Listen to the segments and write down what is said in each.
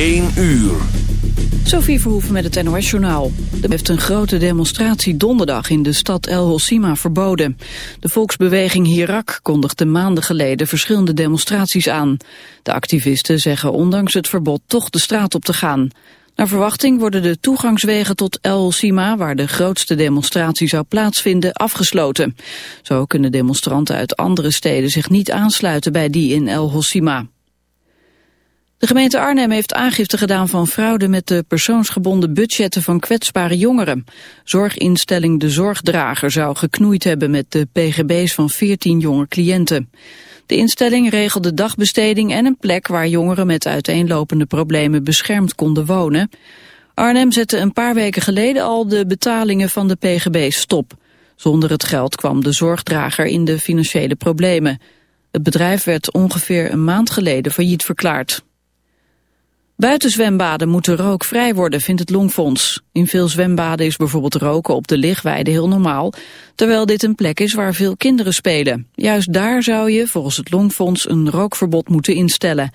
1 uur. Sophie Verhoeven met het NOS-journaal. Er heeft een grote demonstratie donderdag in de stad El Hosima verboden. De volksbeweging Hirak kondigde maanden geleden verschillende demonstraties aan. De activisten zeggen ondanks het verbod toch de straat op te gaan. Naar verwachting worden de toegangswegen tot El Hosima, waar de grootste demonstratie zou plaatsvinden, afgesloten. Zo kunnen demonstranten uit andere steden zich niet aansluiten bij die in El Hosima. De gemeente Arnhem heeft aangifte gedaan van fraude met de persoonsgebonden budgetten van kwetsbare jongeren. Zorginstelling De Zorgdrager zou geknoeid hebben met de pgb's van 14 jonge cliënten. De instelling regelde dagbesteding en een plek waar jongeren met uiteenlopende problemen beschermd konden wonen. Arnhem zette een paar weken geleden al de betalingen van de pgb stop. Zonder het geld kwam de zorgdrager in de financiële problemen. Het bedrijf werd ongeveer een maand geleden failliet verklaard. Buitenzwembaden moeten rookvrij worden, vindt het Longfonds. In veel zwembaden is bijvoorbeeld roken op de lichtweide heel normaal, terwijl dit een plek is waar veel kinderen spelen. Juist daar zou je, volgens het Longfonds, een rookverbod moeten instellen.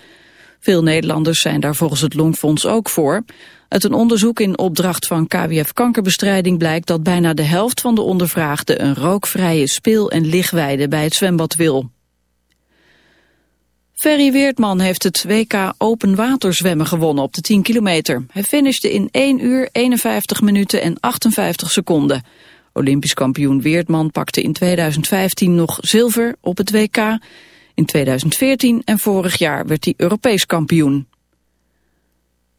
Veel Nederlanders zijn daar volgens het Longfonds ook voor. Uit een onderzoek in opdracht van KWF Kankerbestrijding blijkt dat bijna de helft van de ondervraagden een rookvrije speel- en lichtweide bij het zwembad wil. Ferry Weertman heeft het WK open waterzwemmen gewonnen op de 10 kilometer. Hij finishte in 1 uur 51 minuten en 58 seconden. Olympisch kampioen Weertman pakte in 2015 nog zilver op het WK. In 2014 en vorig jaar werd hij Europees kampioen.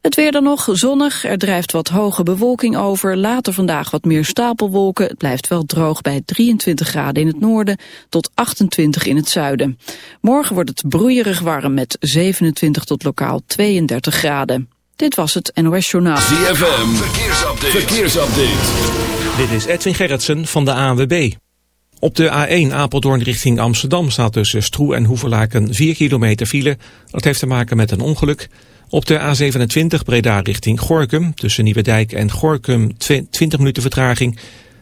Het weer dan nog zonnig, er drijft wat hoge bewolking over. Later vandaag wat meer stapelwolken. Het blijft wel droog bij 23 graden in het noorden tot 28 in het zuiden. Morgen wordt het broeierig warm met 27 tot lokaal 32 graden. Dit was het NOS Journaal. ZFM, verkeersupdate. verkeersupdate. Dit is Edwin Gerritsen van de ANWB. Op de A1 Apeldoorn richting Amsterdam staat tussen Stroe en Hoevelaken 4 kilometer file. Dat heeft te maken met een ongeluk. Op de A27 Breda richting Gorkum, tussen Nieuwedijk en Gorkum 20 minuten vertraging.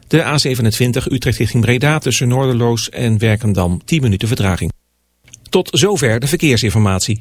De A27 Utrecht richting Breda tussen Noorderloos en Werkendam 10 minuten vertraging. Tot zover de verkeersinformatie.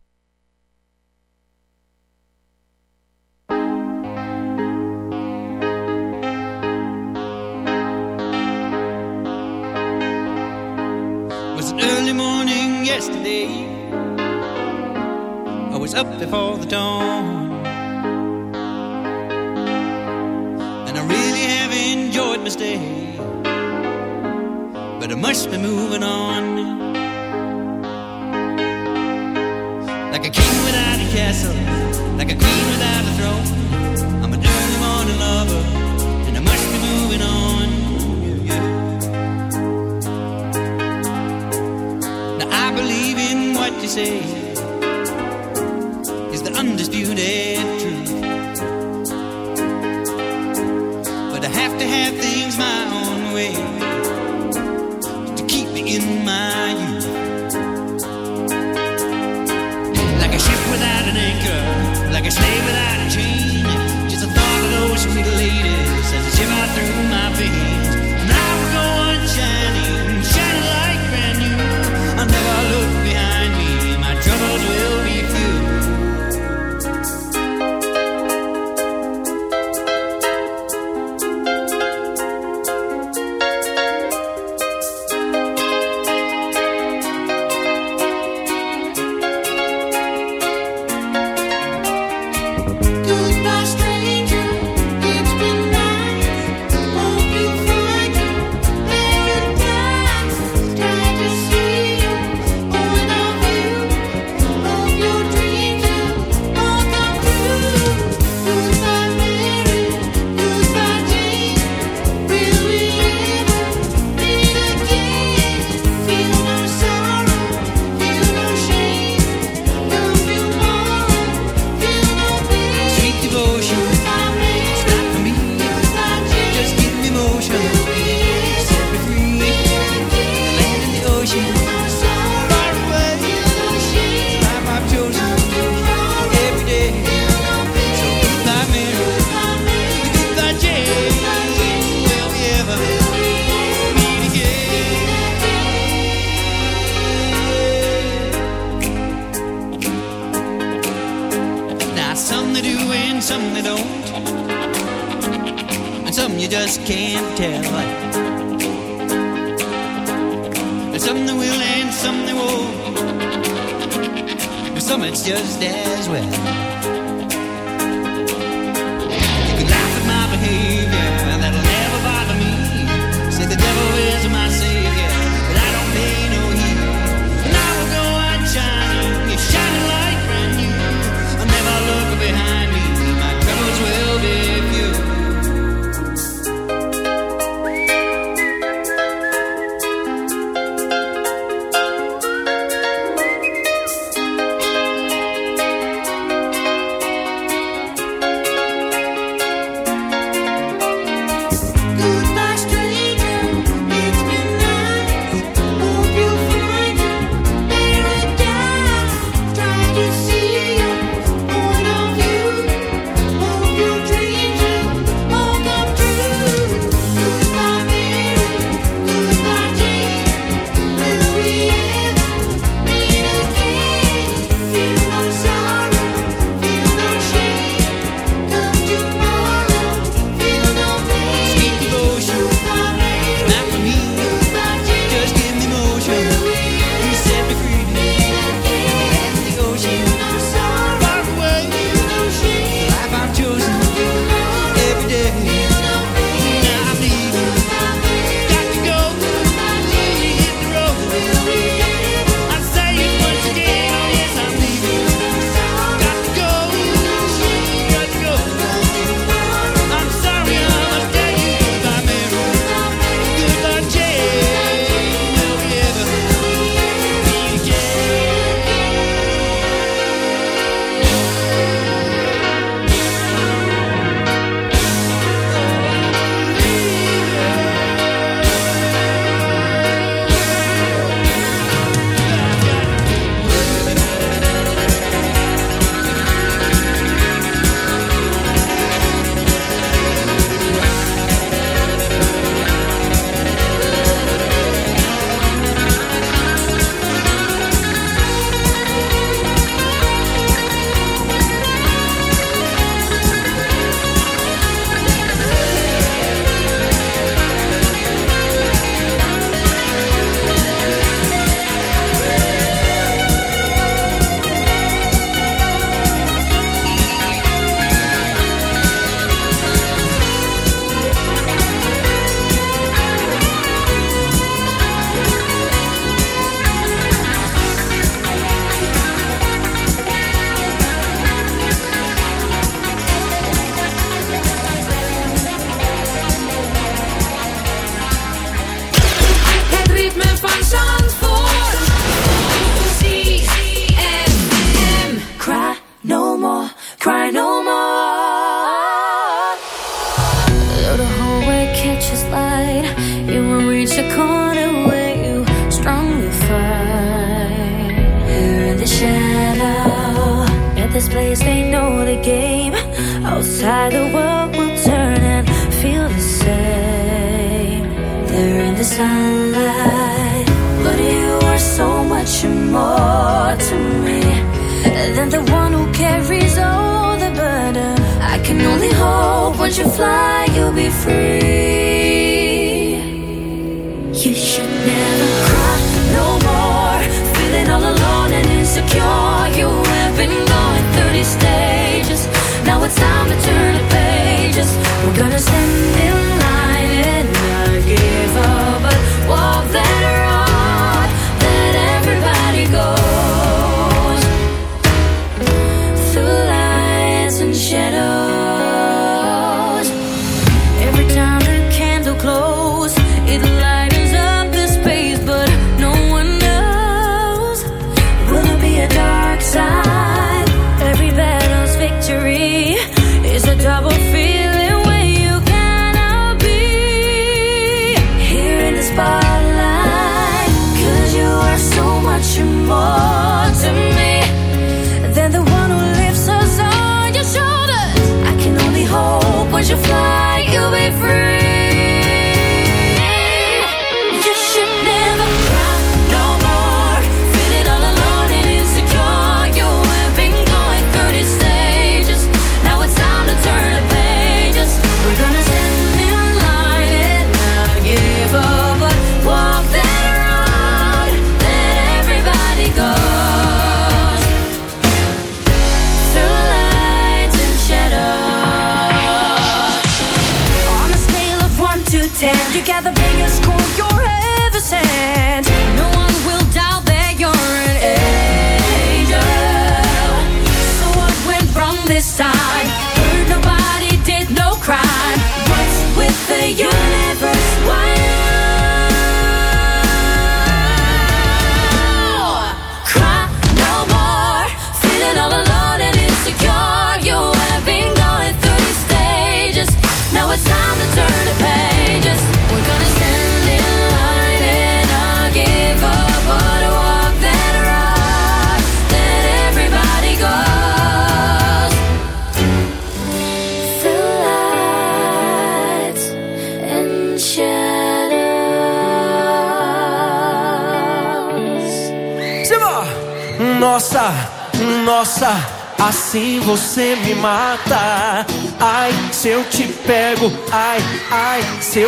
The dawn.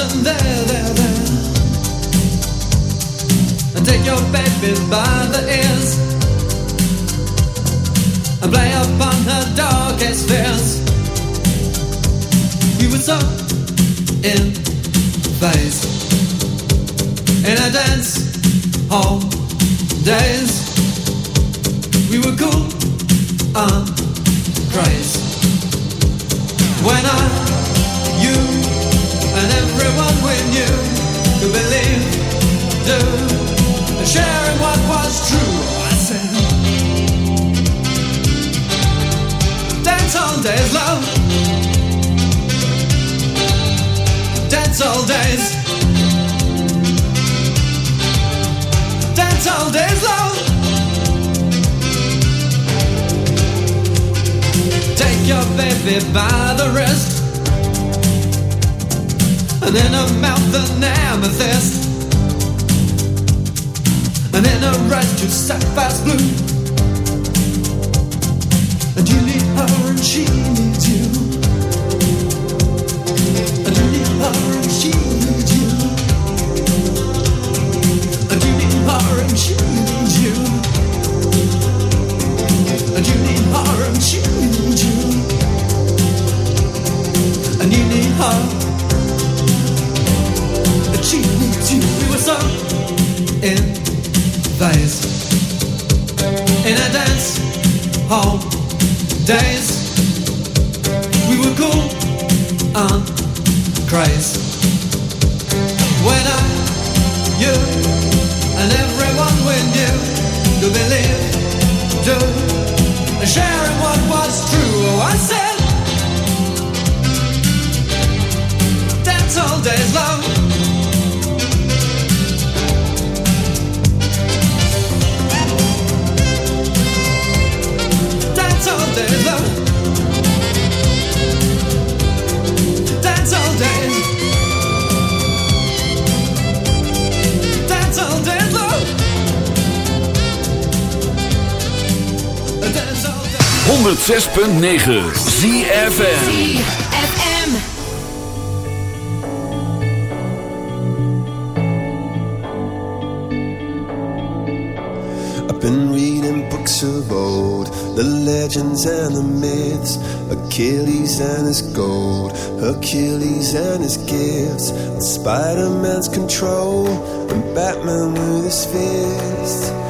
and there, there, there and take your baby by the ears and play upon her darkest fears. We were so in phase in a dance hall days. We were cool on craze when I, you, and knew believe, do what was true. I said, dance all days, love. Dance all days. Dance all days, love. Take your baby by the wrist. And in her mouth an amethyst and in a red to sapphire's blue. And you need her and she needs you. And you need her and she needs you. And you need her and she needs you. And you need her and she needs you. And you need her. And she needs you. We were so in phase in a dance hall days. We were cool on craze when I, you, and everyone we knew could believe, and sharing what was true. Oh, I said, dance all days long. 106.9 ZFM. FM. I've been reading books of old, the legends and the myths, Achilles and his gold, Hercules and his gifts, Spider Man's control, and Batman with his fist.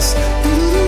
Like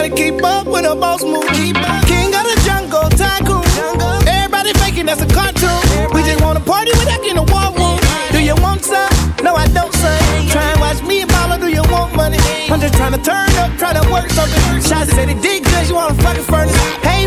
gotta keep up with the boss move. King of the jungle, tycoon. Jungle. Everybody faking that's a cartoon. Everybody. We just wanna party without getting a war room. Do you want some? No, I don't, son. Try and watch me and mama, do you want money? I'm just trying to turn up, try to work something. Shots said it did cause you wanna fucking furnace. Hey,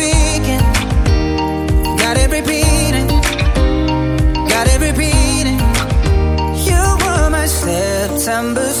September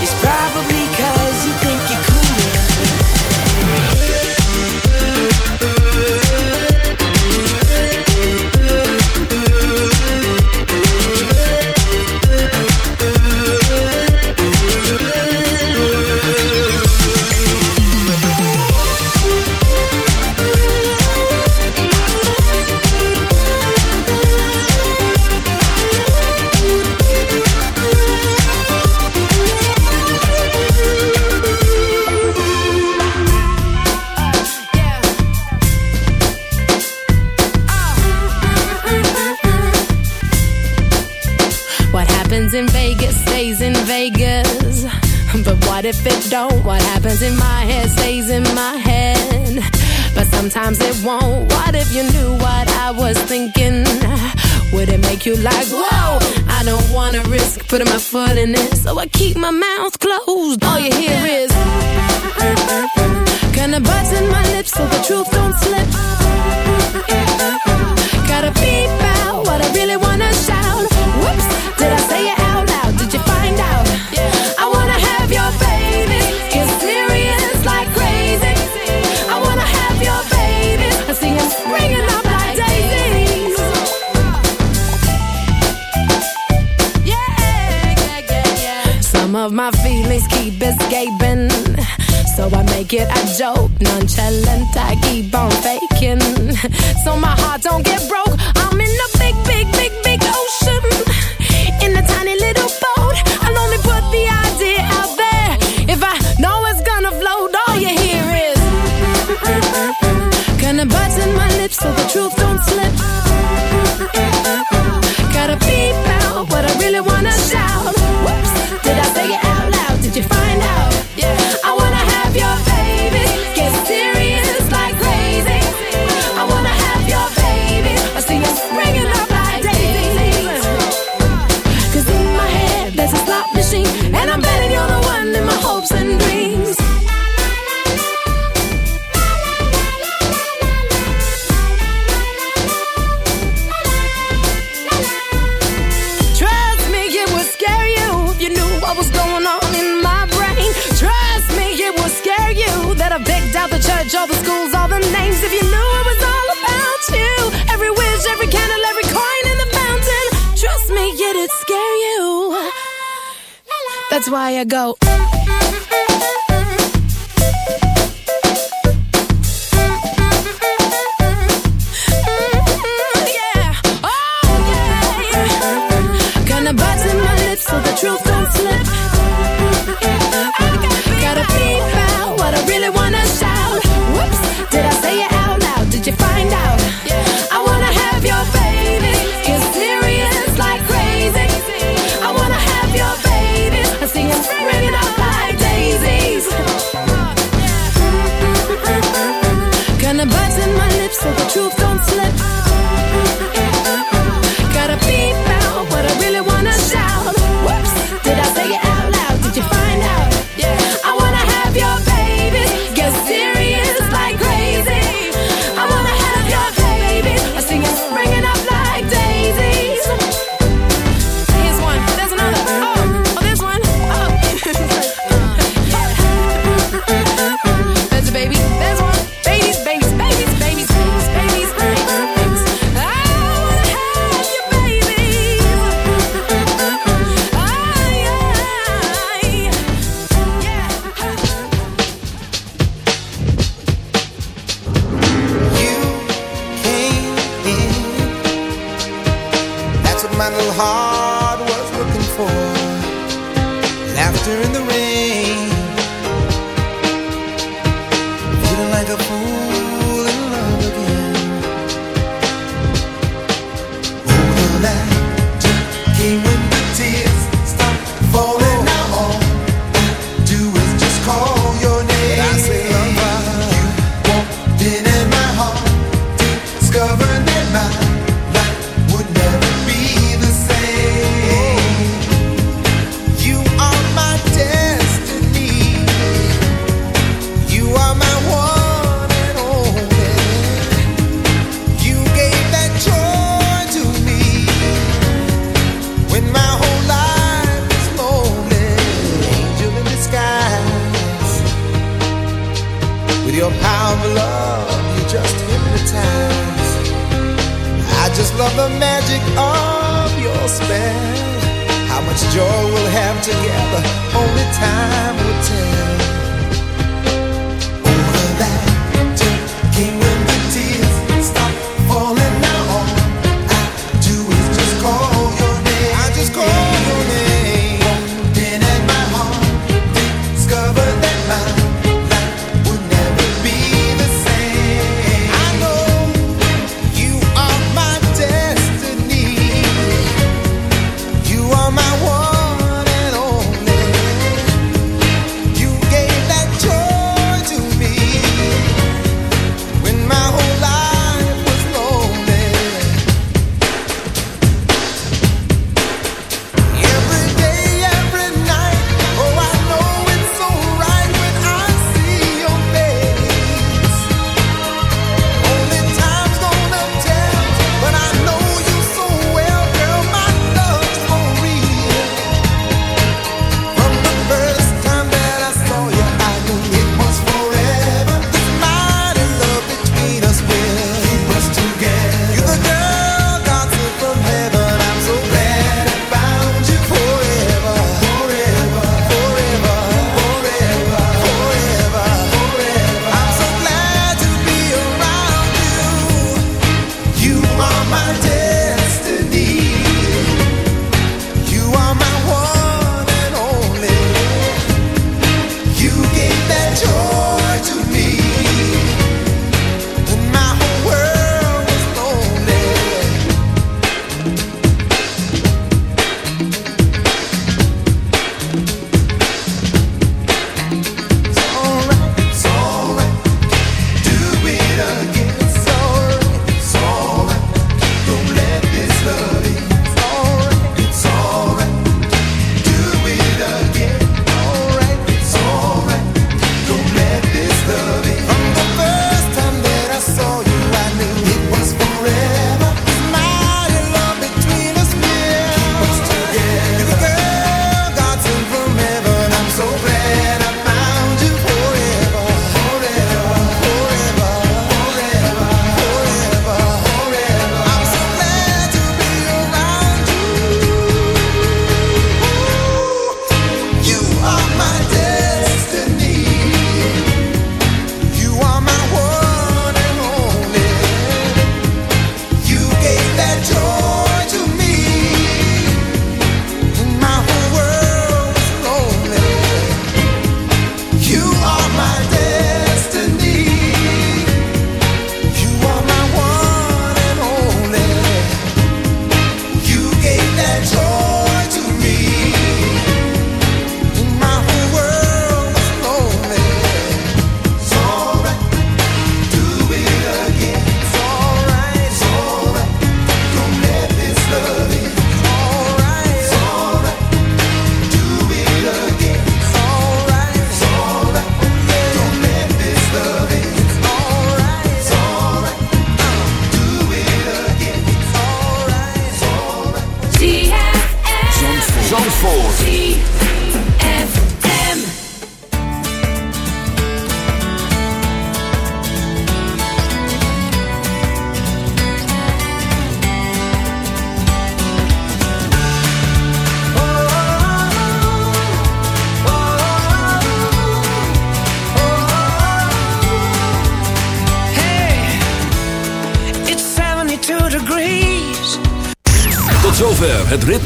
go.